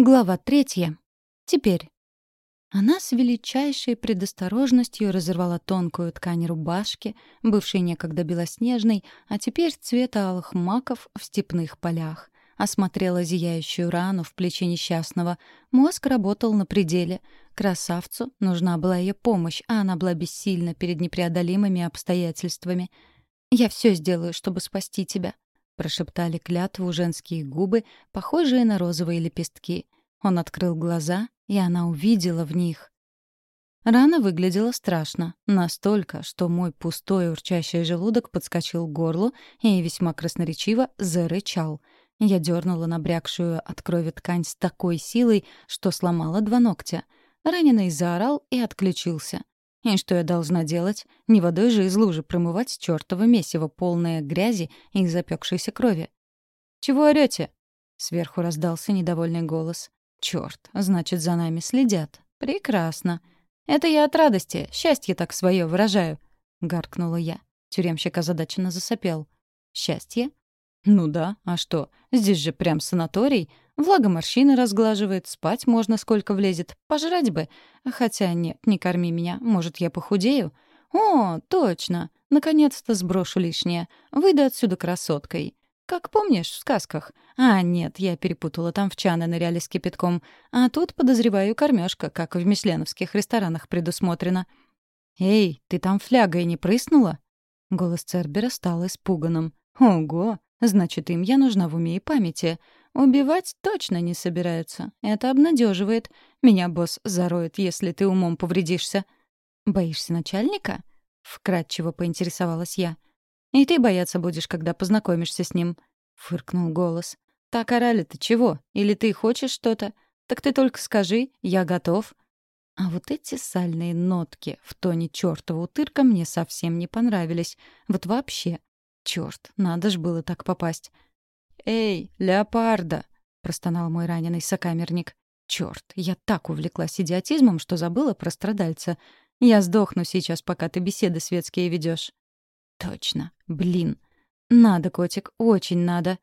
Глава третья. Теперь. Она с величайшей предосторожностью разорвала тонкую ткань рубашки, бывшей некогда белоснежной, а теперь цвета алых маков в степных полях. Осмотрела зияющую рану в плече несчастного. Мозг работал на пределе. Красавцу нужна была ее помощь, а она была бессильна перед непреодолимыми обстоятельствами. «Я все сделаю, чтобы спасти тебя», прошептали клятву женские губы, похожие на розовые лепестки. Он открыл глаза, и она увидела в них. Рана выглядела страшно, настолько, что мой пустой урчащий желудок подскочил к горлу и весьма красноречиво зарычал. Я дернула набрякшую от крови ткань с такой силой, что сломала два ногтя. Раненый заорал и отключился. И что я должна делать? Не водой же из лужи промывать чёртово месиво, полное грязи и запекшейся крови. «Чего орёте?» Сверху раздался недовольный голос. «Чёрт, значит, за нами следят. Прекрасно. Это я от радости, счастье так свое выражаю», — гаркнула я. Тюремщик озадаченно засопел. «Счастье? Ну да, а что? Здесь же прям санаторий. Влага морщины разглаживает, спать можно сколько влезет. Пожрать бы. Хотя нет, не корми меня, может, я похудею? О, точно. Наконец-то сброшу лишнее. Выйду отсюда красоткой. Как помнишь, в сказках? А, нет, я перепутала, там в чаны ныряли с кипятком. А тут, подозреваю, кормежка, как в мишленовских ресторанах предусмотрено. «Эй, ты там флягой не прыснула?» Голос Цербера стал испуганным. «Ого! Значит, им я нужна в уме и памяти. Убивать точно не собираются. Это обнадеживает. Меня босс зароет, если ты умом повредишься. Боишься начальника? Вкратчиво поинтересовалась я. И ты бояться будешь, когда познакомишься с ним. Фыркнул голос. Так орали-то чего? Или ты хочешь что-то? Так ты только скажи, я готов. А вот эти сальные нотки в тоне чёртова утырка мне совсем не понравились. Вот вообще. Чёрт, надо ж было так попасть. «Эй, леопарда!» — простонал мой раненый сокамерник. «Чёрт, я так увлеклась идиотизмом, что забыла про страдальца. Я сдохну сейчас, пока ты беседы светские ведёшь». «Точно. Блин. Надо, котик, очень надо.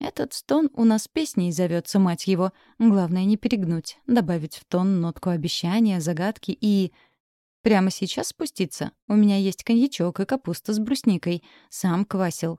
Этот стон у нас песней зовётся, мать его. Главное не перегнуть, добавить в тон нотку обещания, загадки и... Прямо сейчас спуститься. У меня есть коньячок и капуста с брусникой. Сам квасил.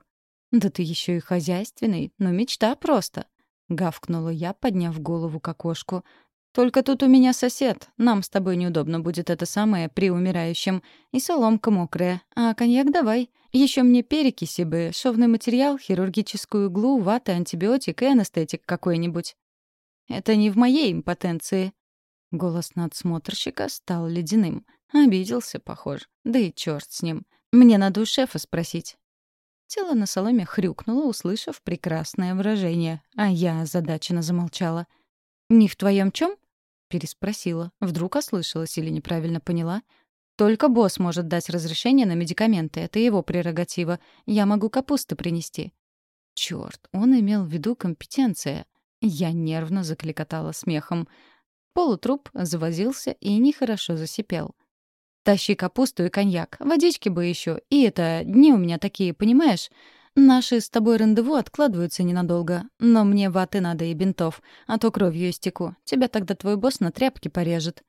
«Да ты еще и хозяйственный, но мечта просто!» — гавкнула я, подняв голову к окошку. «Только тут у меня сосед. Нам с тобой неудобно будет это самое при умирающем. И соломка мокрая. А коньяк давай. Еще мне перекиси бы, шовный материал, хирургическую иглу, вата, антибиотик и анестетик какой-нибудь». «Это не в моей импотенции». Голос надсмотрщика стал ледяным. Обиделся, похож. Да и черт с ним. Мне надо у шефа спросить. Тело на соломе хрюкнуло, услышав прекрасное выражение, а я озадаченно замолчала. «Не в твоем чем? переспросила. Вдруг ослышалась или неправильно поняла. «Только босс может дать разрешение на медикаменты. Это его прерогатива. Я могу капусты принести». Чёрт, он имел в виду компетенция. Я нервно закликотала смехом. Полутруп завозился и нехорошо засипел. Тащи капусту и коньяк. Водички бы еще. И это, дни у меня такие, понимаешь? Наши с тобой рандеву откладываются ненадолго. Но мне ваты надо и бинтов. А то кровью истеку. Тебя тогда твой босс на тряпки порежет.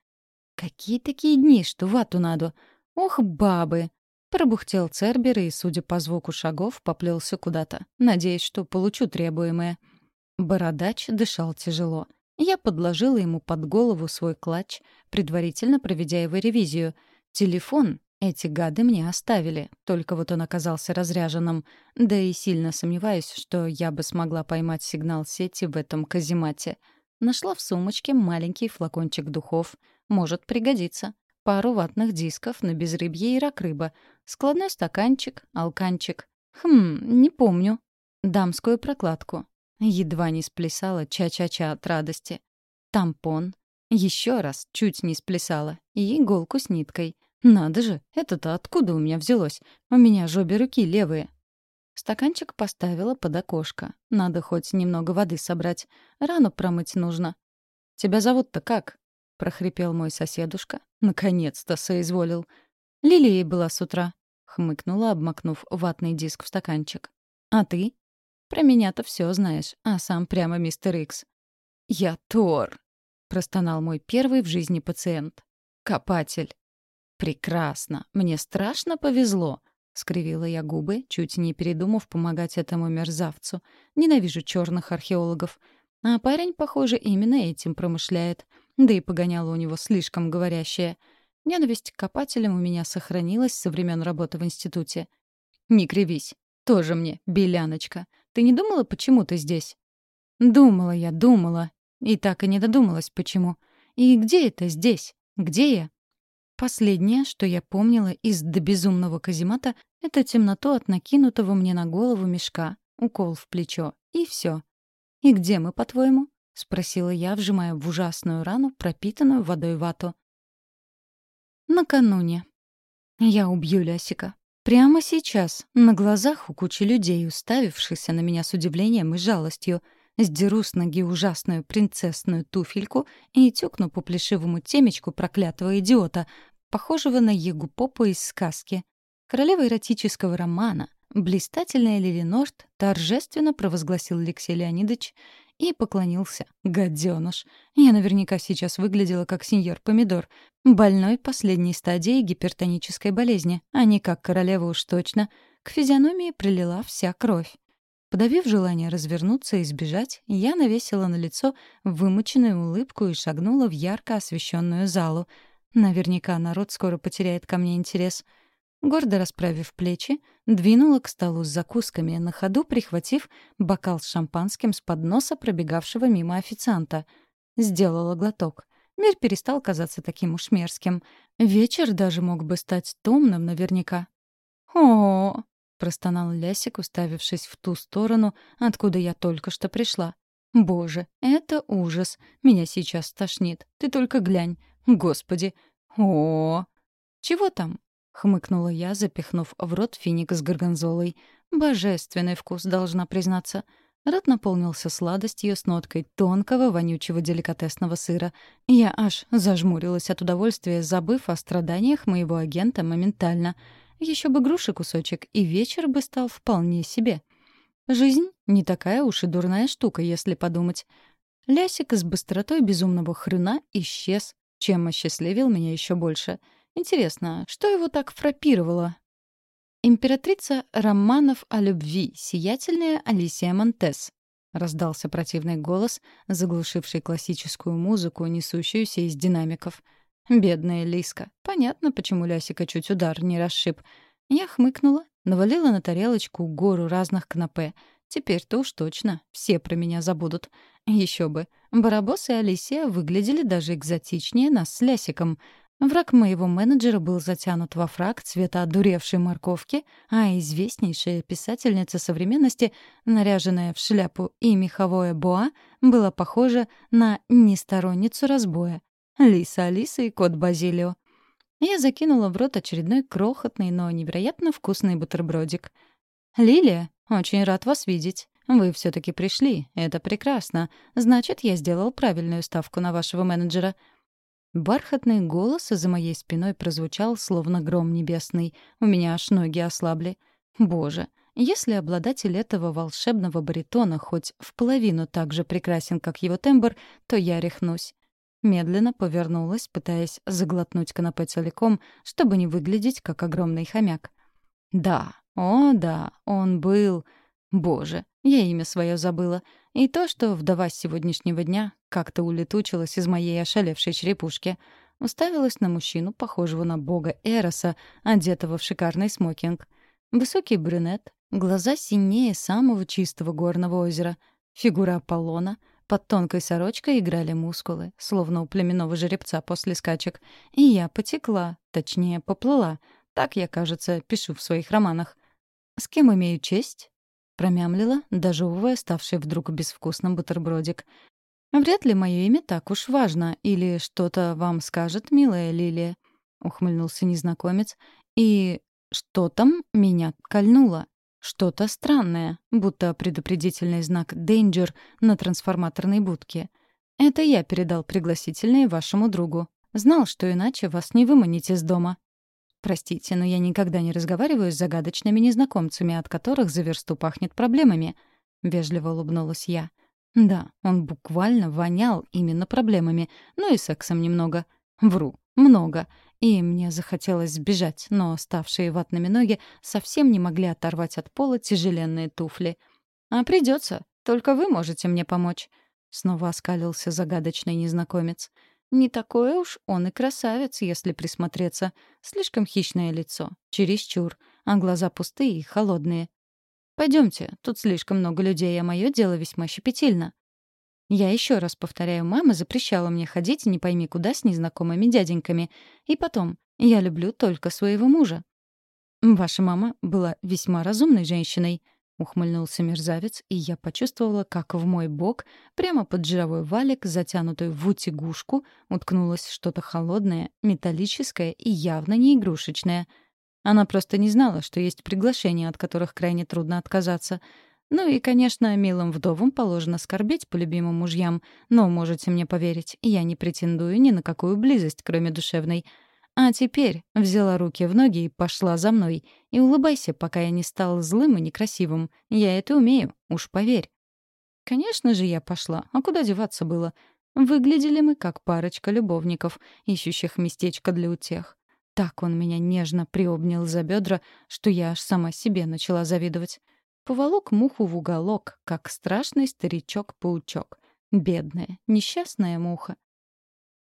Какие такие дни, что вату надо? Ох, бабы! Пробухтел Цербер и, судя по звуку шагов, поплелся куда-то. Надеясь, что получу требуемое. Бородач дышал тяжело. Я подложила ему под голову свой клатч, предварительно проведя его ревизию — Телефон эти гады мне оставили, только вот он оказался разряженным. Да и сильно сомневаюсь, что я бы смогла поймать сигнал сети в этом каземате. Нашла в сумочке маленький флакончик духов. Может пригодиться. Пару ватных дисков на безрыбье и рак-рыба. Складной стаканчик, алканчик. Хм, не помню. Дамскую прокладку. Едва не сплясала ча-ча-ча от радости. Тампон. Еще раз чуть не сплясала. И иголку с ниткой. Надо же, это-то откуда у меня взялось? У меня же обе руки левые. Стаканчик поставила под окошко. Надо хоть немного воды собрать. Рану промыть нужно. «Тебя зовут-то как?» — прохрипел мой соседушка. Наконец-то соизволил. Лилией была с утра. Хмыкнула, обмакнув ватный диск в стаканчик. «А ты?» «Про меня-то все знаешь, а сам прямо мистер Икс». «Я Тор», — простонал мой первый в жизни пациент. «Копатель». «Прекрасно. Мне страшно повезло», — скривила я губы, чуть не передумав помогать этому мерзавцу. «Ненавижу черных археологов. А парень, похоже, именно этим промышляет. Да и погоняло у него слишком говорящее. Ненависть к копателям у меня сохранилась со времен работы в институте. «Не кривись. Тоже мне, беляночка. Ты не думала, почему ты здесь?» «Думала я, думала. И так и не додумалась, почему. И где это здесь? Где я?» Последнее, что я помнила из до безумного каземата, это темноту от накинутого мне на голову мешка, укол в плечо, и все. «И где мы, по-твоему?» — спросила я, вжимая в ужасную рану пропитанную водой вату. Накануне. Я убью Лясика. Прямо сейчас, на глазах у кучи людей, уставившихся на меня с удивлением и жалостью, сдеру с ноги ужасную принцессную туфельку и тюкну по плешивому темечку проклятого идиота, похожего на Егу Попу из сказки. Королева эротического романа, блистательная Лили Норт, торжественно провозгласил Алексей Леонидович и поклонился. Гаденыш. Я наверняка сейчас выглядела как сеньор Помидор, больной последней стадии гипертонической болезни, а не как королева уж точно. К физиономии прилила вся кровь. Подавив желание развернуться и сбежать, я навесила на лицо вымученную улыбку и шагнула в ярко освещенную залу. Наверняка народ скоро потеряет ко мне интерес — Гордо расправив плечи, двинула к столу с закусками, на ходу прихватив бокал с шампанским с подноса пробегавшего мимо официанта. Сделала глоток. Мир перестал казаться таким уж мерзким. Вечер даже мог бы стать томным наверняка. о, простонал Лясик, уставившись в ту сторону, откуда я только что пришла. «Боже, это ужас! Меня сейчас тошнит. Ты только глянь. Господи! о, «Чего там?» — хмыкнула я, запихнув в рот финик с горгонзолой. «Божественный вкус, должна признаться». Рот наполнился сладостью с ноткой тонкого, вонючего деликатесного сыра. Я аж зажмурилась от удовольствия, забыв о страданиях моего агента моментально. Еще бы груши кусочек, и вечер бы стал вполне себе. Жизнь не такая уж и дурная штука, если подумать. Лясик с быстротой безумного хрена исчез, чем осчастливил меня еще больше — Интересно, что его так фрапировало? Императрица романов о любви, сиятельная Алисия Монтес. Раздался противный голос, заглушивший классическую музыку, несущуюся из динамиков. Бедная Лиска. Понятно, почему Лясика чуть удар не расшиб. Я хмыкнула, навалила на тарелочку гору разных канапе. Теперь-то уж точно все про меня забудут. Еще бы. Барабос и Алисия выглядели даже экзотичнее нас с Лясиком — Враг моего менеджера был затянут во фраг цвета одуревшей морковки, а известнейшая писательница современности, наряженная в шляпу и меховое боа, была похожа на несторонницу разбоя. Лиса Алиса и кот Базилио. Я закинула в рот очередной крохотный, но невероятно вкусный бутербродик. «Лилия, очень рад вас видеть. Вы все таки пришли. Это прекрасно. Значит, я сделал правильную ставку на вашего менеджера. Бархатный голос за моей спиной прозвучал, словно гром небесный. У меня аж ноги ослабли. Боже, если обладатель этого волшебного баритона хоть в половину так же прекрасен, как его тембр, то я рехнусь. Медленно повернулась, пытаясь заглотнуть канапе целиком, чтобы не выглядеть как огромный хомяк. Да, о да, он был... Боже, я имя свое забыла. И то, что вдова сегодняшнего дня как-то улетучилась из моей ошалевшей черепушки. Уставилась на мужчину, похожего на бога Эроса, одетого в шикарный смокинг. Высокий брюнет, глаза синее самого чистого горного озера, фигура Аполлона — под тонкой сорочкой играли мускулы, словно у племенного жеребца после скачек. И я потекла, точнее, поплыла. Так я, кажется, пишу в своих романах. «С кем имею честь?» Промямлила, дожевывая ставший вдруг безвкусным бутербродик. «Вряд ли мое имя так уж важно, или что-то вам скажет, милая Лилия», — ухмыльнулся незнакомец. «И что там меня кольнуло? Что-то странное, будто предупредительный знак «Danger» на трансформаторной будке. Это я передал пригласительные вашему другу. Знал, что иначе вас не выманить из дома». «Простите, но я никогда не разговариваю с загадочными незнакомцами, от которых за версту пахнет проблемами», — вежливо улыбнулась я. Да, он буквально вонял именно проблемами, ну и сексом немного. Вру, много. И мне захотелось сбежать, но ставшие ватными ноги совсем не могли оторвать от пола тяжеленные туфли. «А придется. Только вы можете мне помочь», — снова оскалился загадочный незнакомец. Не такой уж он и красавец, если присмотреться. Слишком хищное лицо, чересчур, а глаза пустые и холодные. Пойдемте, тут слишком много людей, а мое дело весьма щепетильно. Я еще раз повторяю, мама запрещала мне ходить не пойми куда с незнакомыми дяденьками. И потом, я люблю только своего мужа. Ваша мама была весьма разумной женщиной, ухмыльнулся мерзавец, и я почувствовала, как в мой бок, прямо под жировой валик, затянутую в утягушку, уткнулось что-то холодное, металлическое и явно не игрушечное. Она просто не знала, что есть приглашения, от которых крайне трудно отказаться — ну и, конечно, милым вдовам положено скорбеть по любимым мужьям, но можете мне поверить, я не претендую ни на какую близость, кроме душевной. А теперь взяла руки в ноги и пошла за мной. И улыбайся, пока я не стал злым и некрасивым. Я это умею, уж поверь. Конечно же, я пошла. А куда деваться было? Выглядели мы как парочка любовников, ищущих местечко для утех. Так он меня нежно приобнял за бедра, что я аж сама себе начала завидовать. Поволок муху в уголок, как страшный старичок-паучок. Бедная, несчастная муха.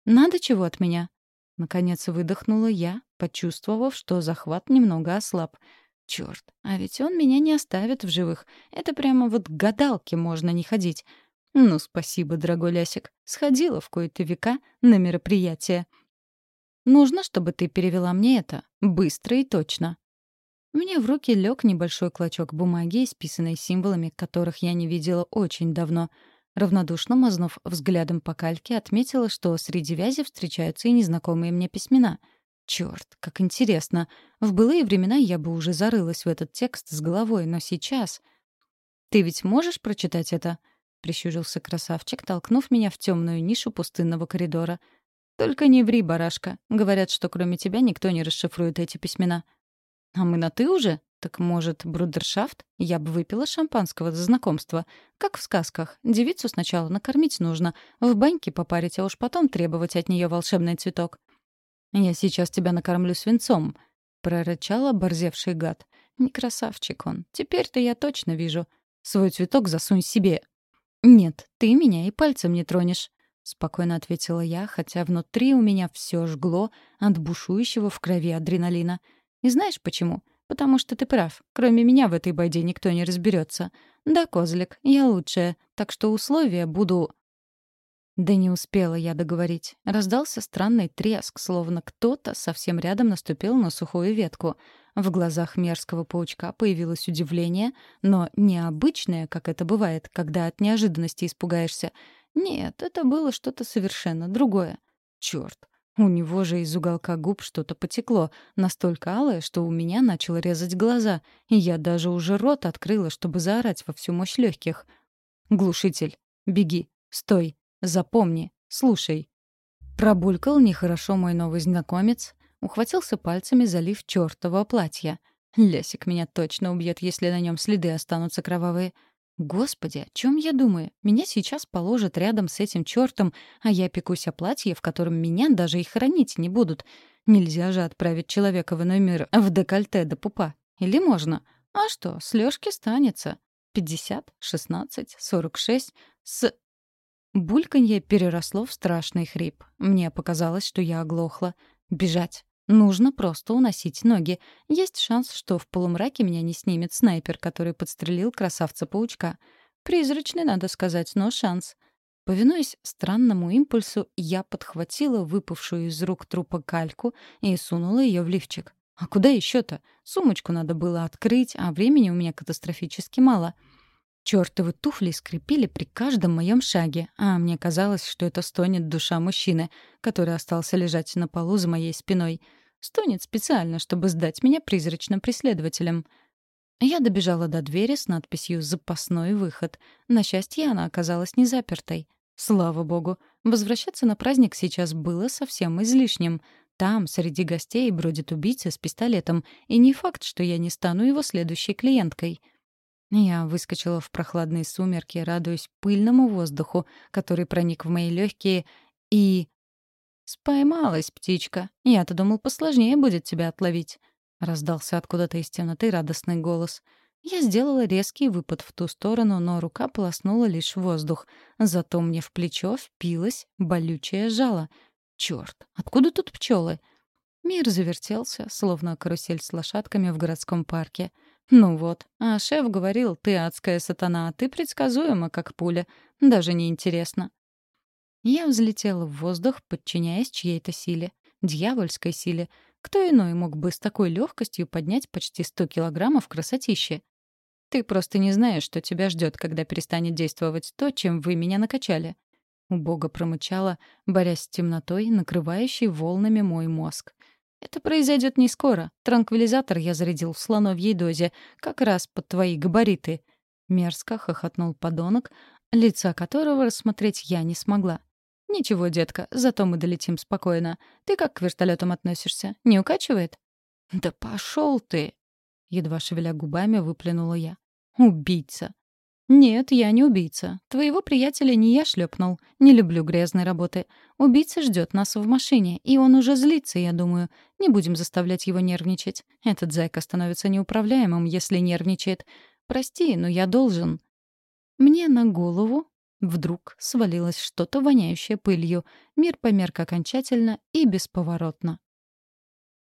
«Надо чего от меня?» Наконец выдохнула я, почувствовав, что захват немного ослаб. Черт, а ведь он меня не оставит в живых. Это прямо вот к гадалке можно не ходить. Ну, спасибо, дорогой Лясик. Сходила в кои-то века на мероприятие. Нужно, чтобы ты перевела мне это. Быстро и точно. Мне в руки лег небольшой клочок бумаги, исписанный символами, которых я не видела очень давно. Равнодушно мазнув взглядом по кальке, отметила, что среди вязи встречаются и незнакомые мне письмена. Черт, как интересно. В былые времена я бы уже зарылась в этот текст с головой, но сейчас... «Ты ведь можешь прочитать это?» — прищурился красавчик, толкнув меня в темную нишу пустынного коридора. «Только не ври, барашка. Говорят, что кроме тебя никто не расшифрует эти письмена». «А мы на «ты» уже? Так, может, брудершафт? Я бы выпила шампанского за знакомство. Как в сказках. Девицу сначала накормить нужно, в баньке попарить, а уж потом требовать от нее волшебный цветок. «Я сейчас тебя накормлю свинцом», — прорычал оборзевший гад. «Не красавчик он. Теперь-то я точно вижу. Свой цветок засунь себе». «Нет, ты меня и пальцем не тронешь», — спокойно ответила я, хотя внутри у меня все жгло от бушующего в крови адреналина — и знаешь почему? Потому что ты прав. Кроме меня в этой байде никто не разберется. Да, козлик, я лучшая, так что условия буду... Да не успела я договорить. Раздался странный треск, словно кто-то совсем рядом наступил на сухую ветку. В глазах мерзкого паучка появилось удивление, но необычное, как это бывает, когда от неожиданности испугаешься. Нет, это было что-то совершенно другое. Чёрт, у него же из уголка губ что-то потекло, настолько алое, что у меня начало резать глаза, и я даже уже рот открыла, чтобы заорать во всю мощь легких. «Глушитель! Беги! Стой! Запомни! Слушай!» Пробулькал нехорошо мой новый знакомец, ухватился пальцами за лиф чёртова платья. Лясик меня точно убьет, если на нем следы останутся кровавые. Господи, о чем я думаю? Меня сейчас положат рядом с этим чертом, а я пекусь о платье, в котором меня даже и хранить не будут. Нельзя же отправить человека в иной мир в декольте до пупа. Или можно? А что, с Лёшки станется. 50, 16, 46, с... Бульканье переросло в страшный хрип. Мне показалось, что я оглохла. Бежать. Нужно просто уносить ноги. Есть шанс, что в полумраке меня не снимет снайпер, который подстрелил красавца-паучка. Призрачный, надо сказать, но шанс. Повинуясь странному импульсу, я подхватила выпавшую из рук трупа кальку и сунула ее в лифчик. А куда еще-то? Сумочку надо было открыть, а времени у меня катастрофически мало. Чёртовы туфли скрипели при каждом моем шаге, а мне казалось, что это стонет душа мужчины, который остался лежать на полу за моей спиной — Стонет специально, чтобы сдать меня призрачным преследователям. Я добежала до двери с надписью «Запасной выход». На счастье, она оказалась не запертой. Слава богу, возвращаться на праздник сейчас было совсем излишним. Там, среди гостей, бродит убийца с пистолетом, и не факт, что я не стану его следующей клиенткой. Я выскочила в прохладные сумерки, радуясь пыльному воздуху, который проник в мои легкие, и... «Споймалась, птичка. Я-то думал, посложнее будет тебя отловить», — раздался откуда-то из темноты радостный голос. Я сделала резкий выпад в ту сторону, но рука полоснула лишь воздух. Зато мне в плечо впилось болючее жало. Черт, откуда тут пчелы? Мир завертелся, словно карусель с лошадками в городском парке. Ну вот, а шеф говорил, ты адская сатана, ты предсказуема, как пуля. Даже не интересно. Я взлетела в воздух, подчиняясь чьей-то силе. Дьявольской силе. Кто иной мог бы с такой легкостью поднять почти сто килограммов красотище? Ты просто не знаешь, что тебя ждет, когда перестанет действовать то, чем вы меня накачали. Убого промычала, борясь с темнотой, накрывающей волнами мой мозг. Это произойдет не скоро. Транквилизатор я зарядил в слоновьей дозе, как раз под твои габариты. Мерзко хохотнул подонок, лица которого рассмотреть я не смогла. «Ничего, детка, зато мы долетим спокойно. Ты как к вертолетам относишься? Не укачивает?» «Да пошел ты!» Едва шевеля губами, выплюнула я. «Убийца!» «Нет, я не убийца. Твоего приятеля не я шлепнул. Не люблю грязной работы. Убийца ждет нас в машине, и он уже злится, я думаю. Не будем заставлять его нервничать. Этот зайка становится неуправляемым, если нервничает. Прости, но я должен». Мне на голову вдруг свалилось что-то, воняющее пылью. Мир померк окончательно и бесповоротно.